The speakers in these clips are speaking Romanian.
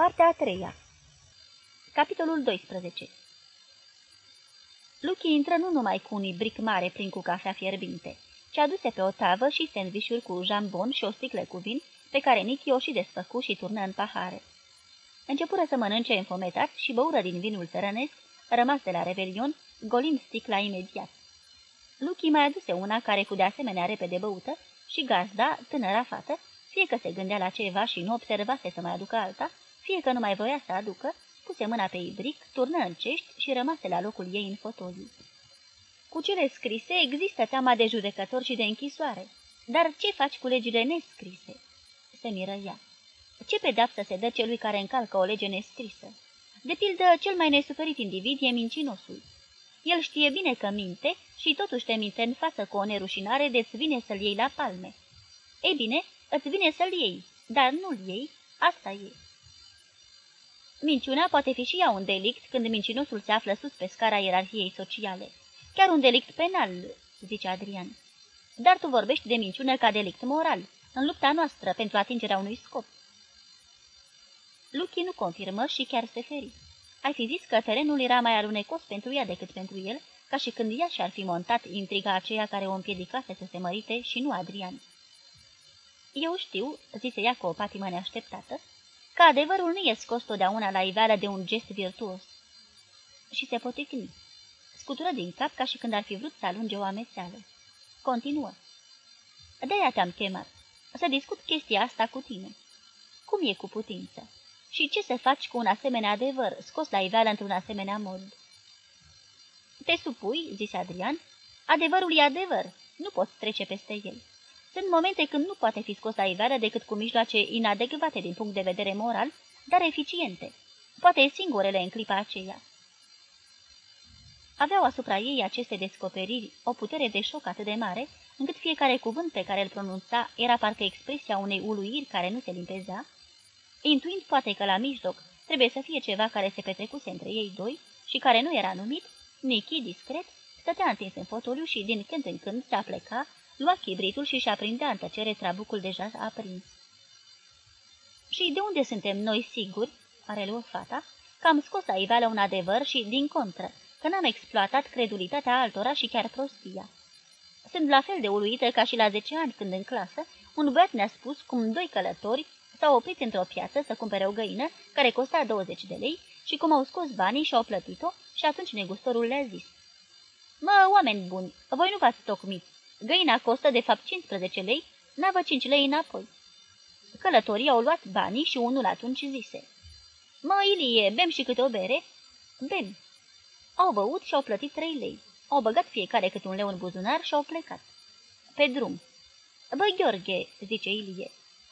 Partea a treia Capitolul 12 Lucky intră nu numai cu un ibric mare plin cu cafea fierbinte, ci aduse pe o tavă și sandvișuri cu jambon și o sticlă cu vin, pe care Nichi o și desfăcu și turnă în pahare. Începură să mănânce înfometat și băură din vinul țărănesc, rămas de la Revelion, golind sticla imediat. Lucky mai aduse una care fu de asemenea repede băută și gazda, tânăra fată, fie că se gândea la ceva și nu observase să mai aducă alta, fie că nu mai voia să aducă, puse mâna pe ibric, turnă în cești și rămase la locul ei în fotoliu. Cu cele scrise există teama de judecător și de închisoare, dar ce faci cu legile nescrise? Se miră ea. Ce pedapsă se dă celui care încalcă o lege nescrisă? De pildă, cel mai nesuferit individ e mincinosul. El știe bine că minte și totuși te minte în față cu o nerușinare de-ți vine să-l iei la palme. Ei bine, îți vine să-l iei, dar nu-l iei, asta e. Minciuna poate fi și ea un delict când mincinosul se află sus pe scara ierarhiei sociale. Chiar un delict penal, zice Adrian. Dar tu vorbești de minciună ca delict moral, în lupta noastră pentru atingerea unui scop. Lucky nu confirmă și chiar se feri. Ai fi zis că terenul era mai alunecos pentru ea decât pentru el, ca și când ea și-ar fi montat intriga aceea care o împiedicase să se mărite și nu Adrian. Eu știu, zise ea cu o patimă neașteptată, că adevărul nu e scos totdeauna la iveală de un gest virtuos. Și se poticni. Scutură din cap ca și când ar fi vrut să alunge o amețeală. Continuă. De-aia te-am chemat. Să discut chestia asta cu tine. Cum e cu putință? Și ce să faci cu un asemenea adevăr, scos la iveală într-un asemenea mod? Te supui, zise Adrian, adevărul e adevăr, nu poți trece peste el. Sunt momente când nu poate fi scos la iveală decât cu mijloace inadecvate din punct de vedere moral, dar eficiente. Poate singurele în clipa aceea. Aveau asupra ei aceste descoperiri o putere de șoc atât de mare, încât fiecare cuvânt pe care îl pronunța era parcă expresia unei uluiri care nu se limpezea, intuind poate că la mijloc trebuie să fie ceva care se petrecuse între ei doi și care nu era numit, Nichi, discret, stătea întins în fotoliu și din când în când se apleca, lua chibritul și și aprindea în tăcere trabucul deja aprins. Și de unde suntem noi siguri, are luat fata, că am scos la iveală un adevăr și, din contră, că n-am exploatat credulitatea altora și chiar prostia. Sunt la fel de uluită ca și la zece ani când în clasă un băiat ne-a spus cum doi călători s-au oprit într-o piață să cumpere o găină care costa 20 de lei și cum au scos banii și au plătit-o și atunci negustorul le-a zis. Mă, oameni buni, voi nu v-ați tocmit. Găina costă de fapt 15 lei, n-avă 5 lei înapoi. Călătorii au luat banii și unul atunci zise. Mă, Ilie, bem și câte o bere? Bem. Au băut și au plătit 3 lei. Au băgat fiecare câte un leu în buzunar și au plecat. Pe drum. Bă, Gheorghe, zice Ilie,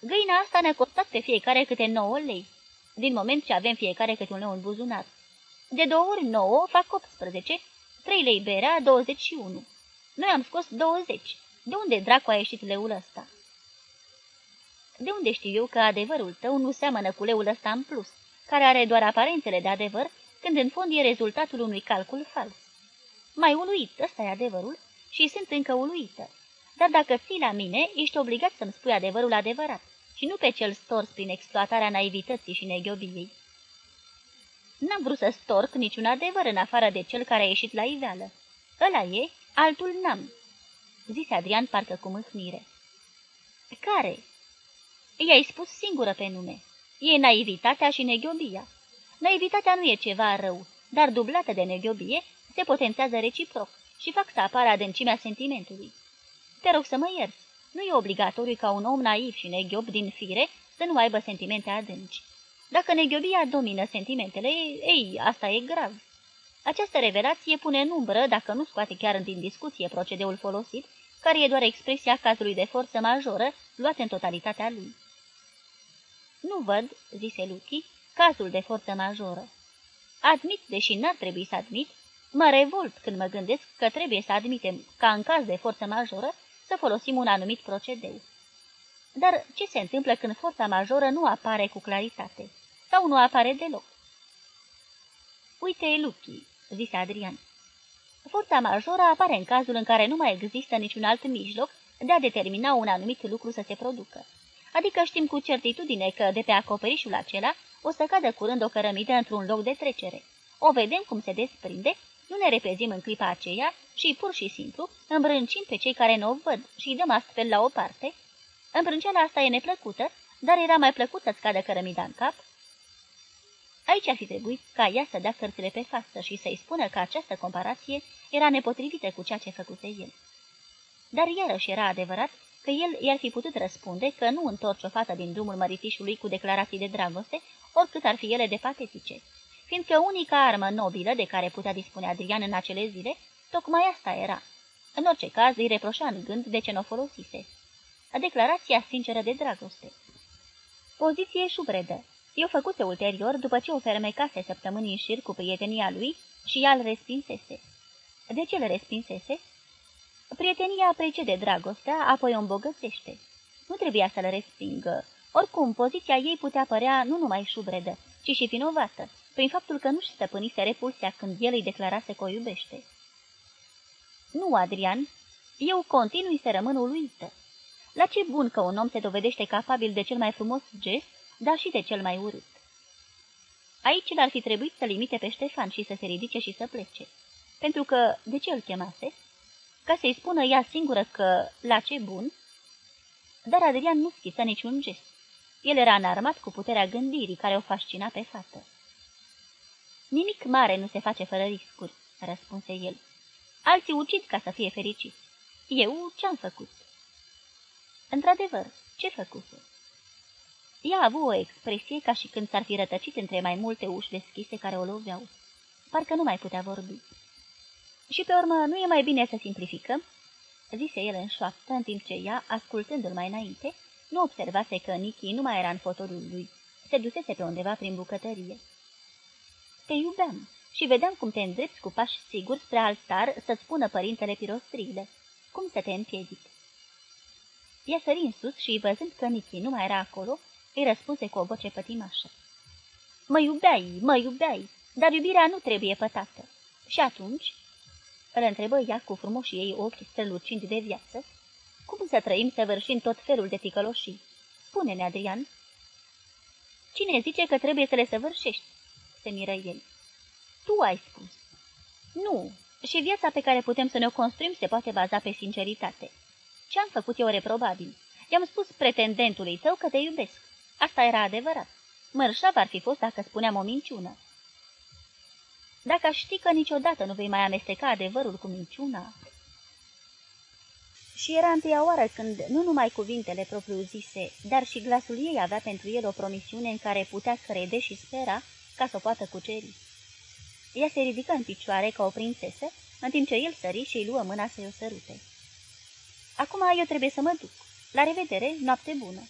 găina asta ne-a costat pe fiecare câte 9 lei, din moment ce avem fiecare câte un leu în buzunar. De două ori 9 fac 18, 3 lei berea, 21. Noi am scos 20. De unde dracu a ieșit leul ăsta? De unde știu eu că adevărul tău nu seamănă cu leul ăsta în plus, care are doar aparențele de adevăr, când în fond e rezultatul unui calcul fals? Mai uluit, ăsta e adevărul, și sunt încă uluită. Dar dacă ții la mine, ești obligat să-mi spui adevărul adevărat și nu pe cel stors prin exploatarea naivității și neghiobiei. N-am vrut să storc niciun adevăr în afară de cel care a ieșit la iveală. Ăla e, altul n-am, zise Adrian parcă cu mâhnire. Care? I-ai spus singură pe nume. E naivitatea și neghiobia. Naivitatea nu e ceva rău, dar dublată de neghiobie se potențează reciproc și fac să apară adâncimea sentimentului. Te rog să mă ierți, nu e obligatoriu ca un om naiv și neghiob din fire să nu aibă sentimente adânci. Dacă neghiobia domină sentimentele, ei, asta e grav. Această revelație pune în umbră, dacă nu scoate chiar din discuție procedeul folosit, care e doar expresia cazului de forță majoră, luat în totalitatea lui. Nu văd, zise Luchi, cazul de forță majoră. Admit, deși n-ar trebui să admit, mă revolt când mă gândesc că trebuie să admitem, ca în caz de forță majoră, să folosim un anumit procedeu. Dar ce se întâmplă când forța majoră nu apare cu claritate? Sau nu apare deloc? Uite, Luchi, zise Adrian. Forța majoră apare în cazul în care nu mai există niciun alt mijloc de a determina un anumit lucru să se producă. Adică știm cu certitudine că de pe acoperișul acela o să cadă curând o cărămidă într-un loc de trecere. O vedem cum se desprinde, nu ne repezim în clipa aceea și, pur și simplu, îmbrâncim pe cei care nu o văd și îi dăm astfel la o parte. Îmbrânceala asta e neplăcută, dar era mai plăcut să-ți cadă cărămida în cap. Aici ar fi trebuit ca ea să dea cărțile pe față și să-i spună că această comparație era nepotrivită cu ceea ce făcuse el. Dar iarăși era adevărat că el i-ar fi putut răspunde că nu întorce o fată din drumul măritișului cu declarații de dragoste, oricât ar fi ele de patetice, fiindcă unica armă nobilă de care putea dispune Adrian în acele zile, tocmai asta era. În orice caz, îi reproșa în gând de ce nu o folosise. A declarația sinceră de dragoste. Poziție șubredă. Eu făcuse ulterior după ce o fermecase săptămâni în șir cu prietenia lui și ea îl respinsese. De ce îl respinsese? Prietenia precede dragostea, apoi o îmbogățește. Nu trebuia să-l respingă. Oricum, poziția ei putea părea nu numai șubredă, ci și vinovată, prin faptul că nu-și stăpânise repulsia când el îi declarase că o iubește. Nu, Adrian, eu continui să rămân uluită. La ce bun că un om se dovedește capabil de cel mai frumos gest, dar și de cel mai urât. Aici l-ar fi trebuit să limite pe Ștefan și să se ridice și să plece. Pentru că, de ce îl chemase? Ca să-i spună ea singură că, la ce bun? Dar Adrian nu schiță niciun gest. El era înarmat cu puterea gândirii care o fascina pe fată. Nimic mare nu se face fără riscuri, răspunse el. Alții ucid ca să fie fericiți. Eu ce-am făcut? Într-adevăr, ce făcuse? Ea a avut o expresie ca și când s-ar fi rătăcit între mai multe uși deschise care o loveau. Parcă nu mai putea vorbi. Și pe urmă, nu e mai bine să simplificăm?" zise el în șoaptă, în timp ce ea, ascultându-l mai înainte, nu observase că Nichi nu mai era în fotolul lui. Se dusese pe undeva prin bucătărie. Te iubeam și vedeam cum te îndrepți cu pași siguri spre altar să-ți spună părintele pirostrile. Cum să te împiedic? Ea sări în sus și, văzând că Nichi nu mai era acolo, îi răspunse cu o voce pătimașă. Mă iubeai, mă iubeai, dar iubirea nu trebuie pătată. Și atunci, îl întrebă ea cu frumoșii ei ochi strălucind de viață, cum să trăim săvârșind tot felul de ticăloșii? Spune-ne, Adrian. Cine zice că trebuie să le săvârșești? Se miră el. Tu ai spus. Nu, și viața pe care putem să ne-o construim se poate baza pe sinceritate. Ce-am făcut eu reprobabil? I-am spus pretendentului tău că te iubesc. Asta era adevărat. Mărșav ar fi fost dacă spuneam o minciună. Dacă aș ști că niciodată nu vei mai amesteca adevărul cu minciuna... Și era întâia oară când nu numai cuvintele propriu-zise, dar și glasul ei avea pentru el o promisiune în care putea crede și spera ca să o poată cuceri. Ea se ridică în picioare ca o prințesă, în timp ce el sări și îi luă mâna să-i o sărute. Acum eu trebuie să mă duc. La revedere, noapte bună!"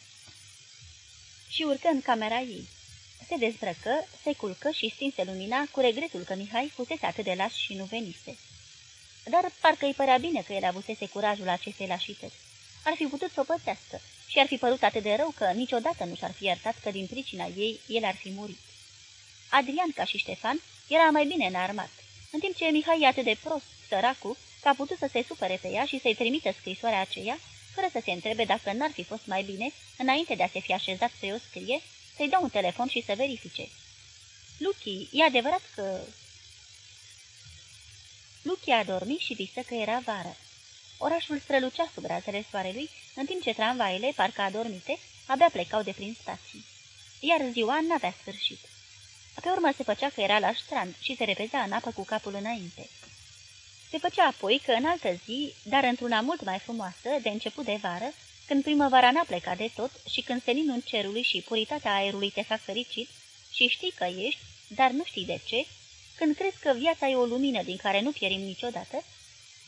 Și urcă în camera ei. Se dezbrăcă, se culcă și stinse lumina cu regretul că Mihai fusese atât de las și nu venise. Dar parcă îi părea bine că el avusese curajul acestei lașități. Ar fi putut să o pățească și ar fi părut atât de rău că niciodată nu și-ar fi iertat că din pricina ei el ar fi murit. Adrian, ca și Ștefan, era mai bine înarmat, în timp ce Mihai e atât de prost, săracu, că a putut să se supere pe ea și să-i trimită scrisoarea aceea, fără să se întrebe dacă n-ar fi fost mai bine, înainte de a se fi așezat să-i o scrie, să-i dea un telefon și să verifice. Luchi, e adevărat că... Luchi a dormit și visă că era vară. Orașul strălucea sub razele soarelui, în timp ce tramvaile, parcă adormite, abia plecau de prin stații. Iar ziua n-avea sfârșit. Pe urmă se făcea că era la strand și se repezea în apă cu capul înainte. Se făcea apoi că în altă zi, dar într-una mult mai frumoasă, de început de vară, când primăvara n-a plecat de tot și când seninul cerului și puritatea aerului te fac fericit și știi că ești, dar nu știi de ce, când crezi că viața e o lumină din care nu pierim niciodată,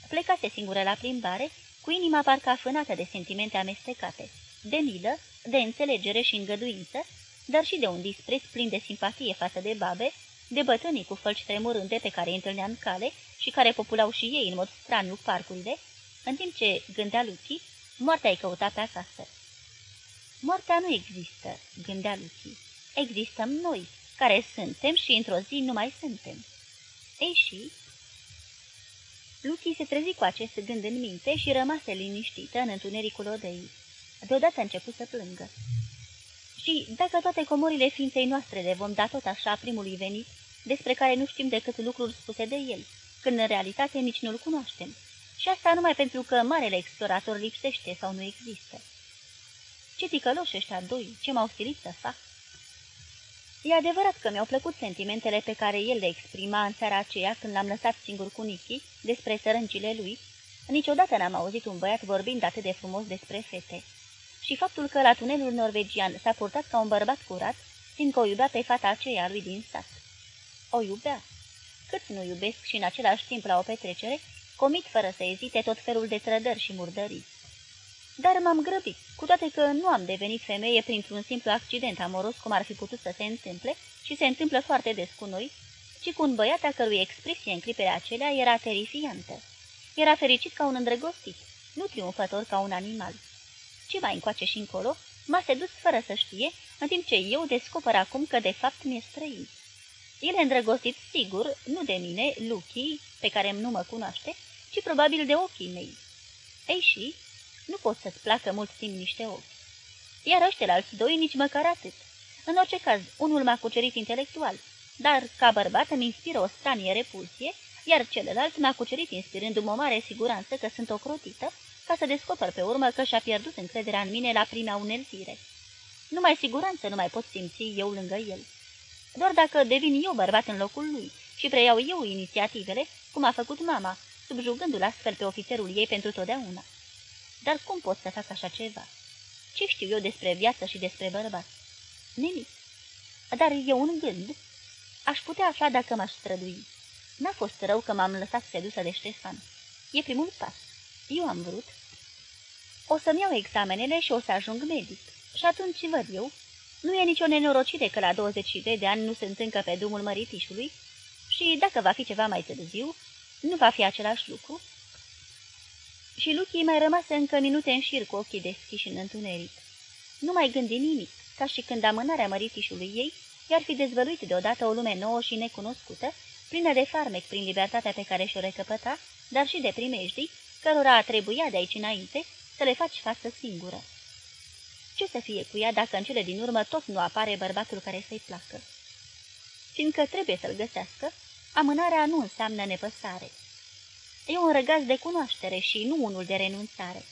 plecase singură la plimbare, cu inima parcă afânată de sentimente amestecate, de milă, de înțelegere și îngăduință, dar și de un dispreț plin de simpatie față de babe, de bătrânii cu fălci tremurânde pe care îi întâlnea în cale și care populau și ei în mod straniu parcurile, în timp ce gândea Luchi, moartea îi căuta pe acasă. Moartea nu există, gândea Luchi. Existăm noi, care suntem și într-o zi nu mai suntem. Ei și... Luchi se trezi cu acest gând în minte și rămase liniștită în întunericul odăii. Deodată a început să plângă. Și dacă toate comorile ființei noastre le vom da tot așa primului venit, despre care nu știm decât lucruri spuse de el, când în realitate nici nu-l cunoaștem. Și asta numai pentru că marele explorator lipsește sau nu există. Ce ticăloși ăștia doi, ce m-au stilit să fac? E adevărat că mi-au plăcut sentimentele pe care el le exprima în seara aceea când l-am lăsat singur cu Nichi despre sărâncile lui. Niciodată n-am auzit un băiat vorbind atât de frumos despre fete. Și faptul că la tunelul norvegian s-a purtat ca un bărbat curat, fiindcă o iubea pe fata aceea lui din sat. O iubea. Câți nu iubesc și în același timp la o petrecere, comit fără să ezite tot felul de trădări și murdării. Dar m-am grăbit, cu toate că nu am devenit femeie printr-un simplu accident amoros cum ar fi putut să se întâmple și se întâmplă foarte des cu noi, ci cu un băiat a cărui expresie în clipele acelea era terifiantă. Era fericit ca un îndrăgostit, nu triumfător ca un animal. Ce mai încoace și încolo, m-a sedus fără să știe, în timp ce eu descoper acum că de fapt mi-e străin. El e îndrăgostit, sigur, nu de mine, Luchi, pe care nu mă cunoaște, ci probabil de ochii mei. Ei și, nu pot să-ți placă mult timp niște ochi. Iar ăștia alți doi nici măcar atât. În orice caz, unul m-a cucerit intelectual, dar ca bărbat îmi inspiră o stranie repulsie, iar celălalt m-a cucerit inspirându-mă o mare siguranță că sunt ocrotită, ca să descoper pe urmă că și-a pierdut încrederea în mine la prima uneltire. Numai siguranță nu mai pot simți eu lângă el. Doar dacă devin eu bărbat în locul lui și preiau eu inițiativele, cum a făcut mama, subjugându-l astfel pe ofițerul ei pentru totdeauna. Dar cum pot să fac așa ceva? Ce știu eu despre viață și despre bărbat? Nimic. Dar e un gând. Aș putea afla dacă m-aș strădui. N-a fost rău că m-am lăsat sedusă de Ștefan. E primul pas. Eu am vrut. O să-mi iau examenele și o să ajung medic. Și atunci văd eu. Nu e nicio nenorocire că la 22 de ani nu sunt încă pe drumul măritișului și dacă va fi ceva mai târziu, nu va fi același lucru și Luchii mai rămase încă minute în șir cu ochii deschiși în întuneric. Nu mai gândi nimic, ca și când amânarea măritișului ei i-ar fi dezvăluit deodată o lume nouă și necunoscută, plină de farmec prin libertatea pe care și-o recăpăta, dar și de primejdii, cărora trebuia de aici înainte să le faci față singură. Ce să fie cu ea dacă în cele din urmă tot nu apare bărbatul care să-i placă? Fiindcă trebuie să-l găsească, amânarea nu înseamnă nepăsare. E un răgaz de cunoaștere și nu unul de renunțare.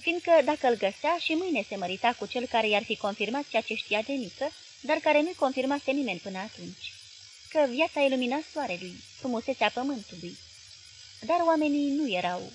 Fiindcă dacă îl găsea și mâine se mărita cu cel care i-ar fi confirmat ceea ce știa de mică, dar care nu-i confirmase nimeni până atunci. Că viața ilumina soarelui, frumusețea pământului. Dar oamenii nu erau